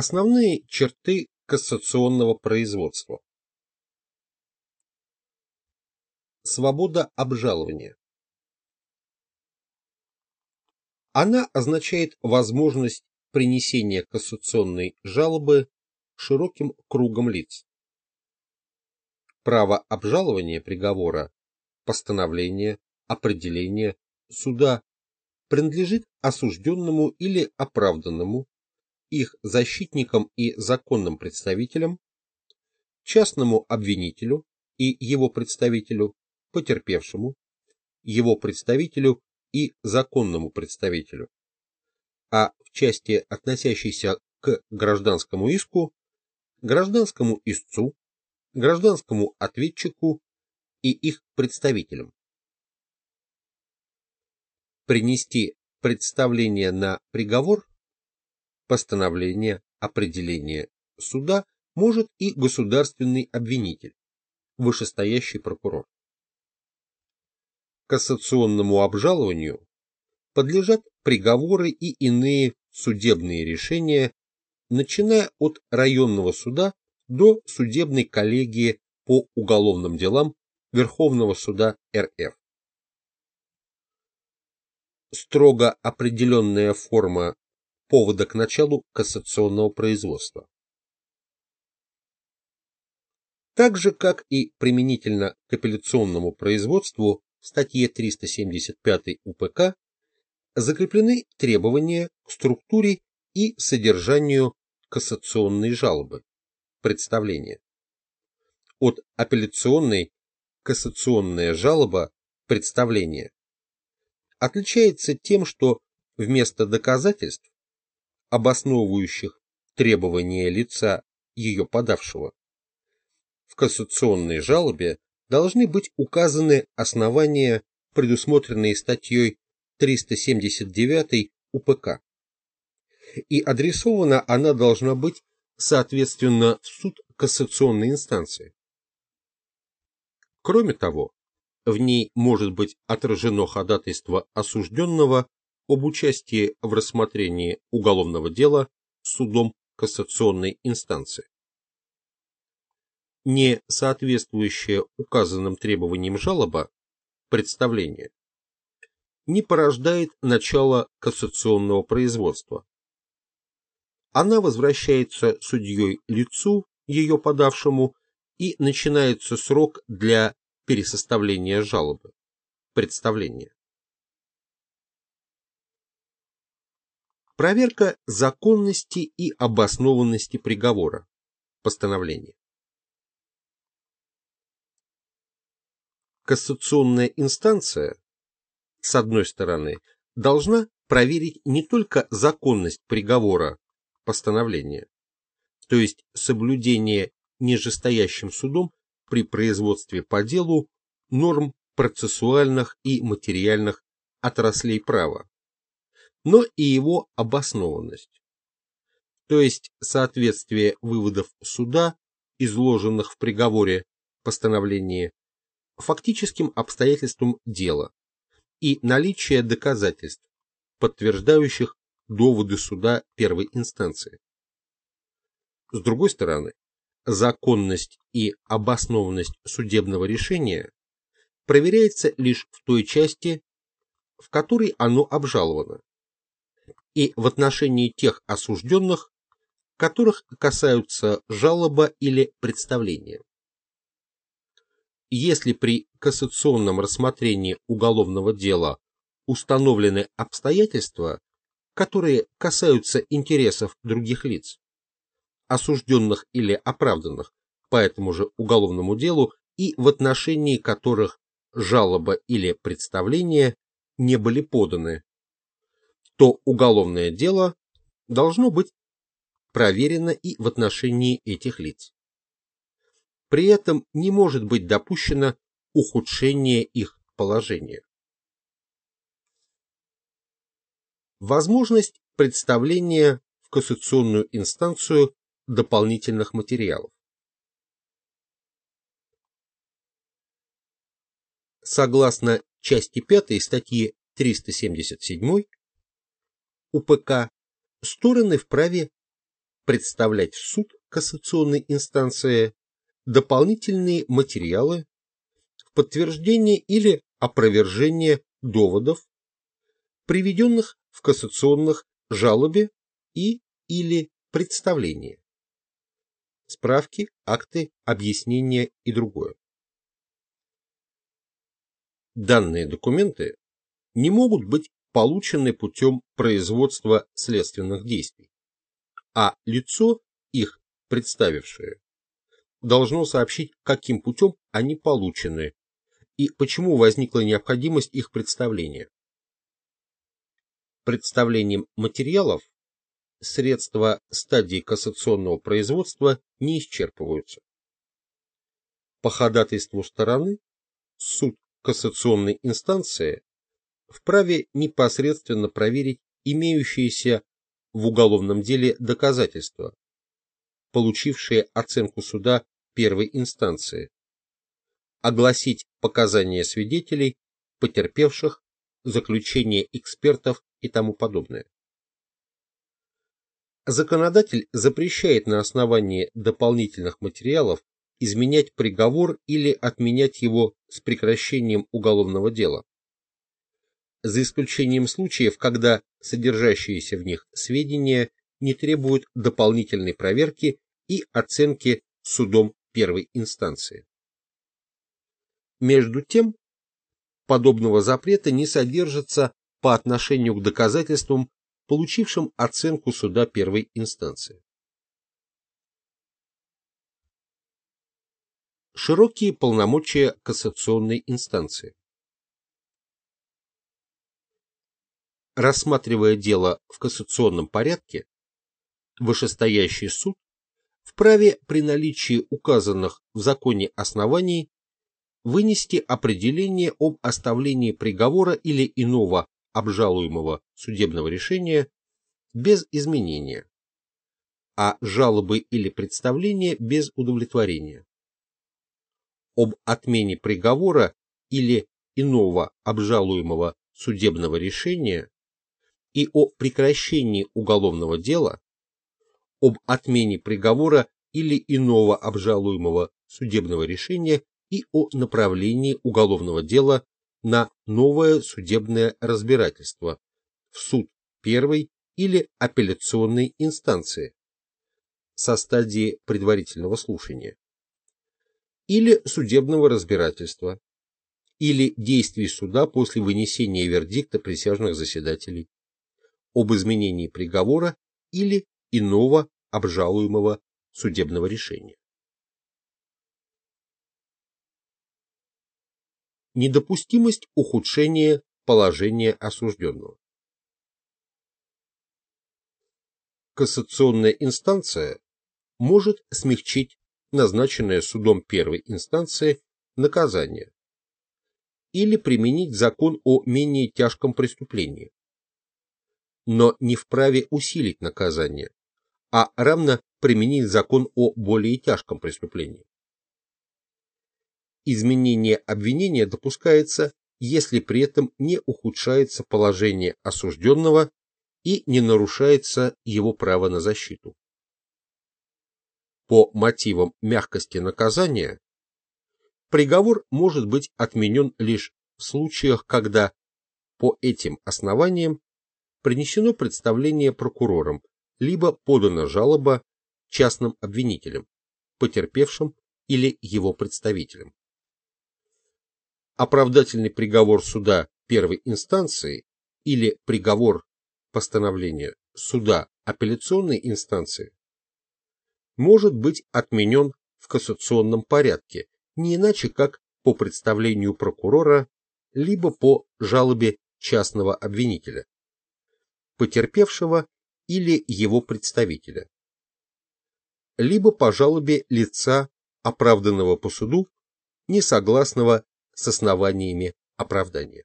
Основные черты кассационного производства. Свобода обжалования. Она означает возможность принесения кассационной жалобы широким кругом лиц. Право обжалования приговора, постановления, определения, суда принадлежит осужденному или оправданному, их защитникам и законным представителям, частному обвинителю и его представителю, потерпевшему, его представителю и законному представителю, а в части, относящейся к гражданскому иску, гражданскому истцу, гражданскому ответчику и их представителям. Принести представление на приговор, постановление, определение суда может и государственный обвинитель, вышестоящий прокурор. Кассационному обжалованию подлежат приговоры и иные судебные решения, начиная от районного суда до судебной коллегии по уголовным делам Верховного суда РФ. Строго определенная форма повода к началу кассационного производства. Так же, как и применительно к апелляционному производству статье 375 УПК, закреплены требования к структуре и содержанию кассационной жалобы, представления. От апелляционной кассационная жалоба, представление, отличается тем, что вместо доказательств, обосновывающих требования лица ее подавшего, в кассационной жалобе должны быть указаны основания, предусмотренные статьей 379 УПК. И адресована она должна быть, соответственно, в суд кассационной инстанции. Кроме того, в ней может быть отражено ходатайство осужденного об участии в рассмотрении уголовного дела судом кассационной инстанции. Не соответствующая указанным требованиям жалоба, представление, не порождает начало кассационного производства. Она возвращается судьей лицу, ее подавшему, и начинается срок для пересоставления жалобы, представления. Проверка законности и обоснованности приговора, постановления. Кассационная инстанция, с одной стороны, должна проверить не только законность приговора, постановления, то есть соблюдение нижестоящим судом при производстве по делу норм процессуальных и материальных отраслей права, но и его обоснованность, то есть соответствие выводов суда, изложенных в приговоре, постановлении, фактическим обстоятельствам дела и наличие доказательств, подтверждающих доводы суда первой инстанции. С другой стороны, законность и обоснованность судебного решения проверяется лишь в той части, в которой оно обжаловано, и в отношении тех осужденных, которых касаются жалоба или представления. Если при кассационном рассмотрении уголовного дела установлены обстоятельства, которые касаются интересов других лиц, осужденных или оправданных по этому же уголовному делу и в отношении которых жалоба или представление не были поданы, то уголовное дело должно быть проверено и в отношении этих лиц. При этом не может быть допущено ухудшение их положения. Возможность представления в кассационную инстанцию дополнительных материалов. Согласно части 5 статьи 377 УПК, стороны вправе представлять в суд кассационной инстанции дополнительные материалы в подтверждение или опровержение доводов, приведенных в кассационных жалобе и или представлении. Справки, акты, объяснения и другое. Данные документы не могут быть получены путем производства следственных действий, а лицо, их представившее, должно сообщить, каким путем они получены и почему возникла необходимость их представления. Представлением материалов средства стадии кассационного производства не исчерпываются. По ходатайству стороны суд кассационной инстанции вправе непосредственно проверить имеющиеся в уголовном деле доказательства, получившие оценку суда первой инстанции, огласить показания свидетелей, потерпевших, заключение экспертов и тому подобное. Законодатель запрещает на основании дополнительных материалов изменять приговор или отменять его с прекращением уголовного дела. За исключением случаев, когда содержащиеся в них сведения не требуют дополнительной проверки и оценки судом первой инстанции. Между тем, подобного запрета не содержится по отношению к доказательствам, получившим оценку суда первой инстанции. Широкие полномочия кассационной инстанции. Рассматривая дело в кассационном порядке, вышестоящий суд вправе при наличии указанных в законе оснований вынести определение об оставлении приговора или иного обжалуемого судебного решения без изменения, а жалобы или представления без удовлетворения. Об отмене приговора или иного обжалуемого судебного решения и о прекращении уголовного дела об отмене приговора или иного обжалуемого судебного решения и о направлении уголовного дела на новое судебное разбирательство в суд первой или апелляционной инстанции со стадии предварительного слушания или судебного разбирательства или действий суда после вынесения вердикта присяжных заседателей об изменении приговора или иного обжалуемого судебного решения. Недопустимость ухудшения положения осужденного. Кассационная инстанция может смягчить назначенное судом первой инстанции наказание или применить закон о менее тяжком преступлении, но не вправе усилить наказание, а равно применить закон о более тяжком преступлении. Изменение обвинения допускается, если при этом не ухудшается положение осужденного и не нарушается его право на защиту. По мотивам мягкости наказания приговор может быть отменен лишь в случаях, когда по этим основаниям принесено представление прокурором либо подана жалоба частным обвинителям, потерпевшим или его представителям. Оправдательный приговор суда первой инстанции или приговор постановления суда апелляционной инстанции может быть отменен в кассационном порядке, не иначе как по представлению прокурора, либо по жалобе частного обвинителя, потерпевшего или его представителя, либо по жалобе лица, оправданного по суду, не согласного с основаниями оправдания.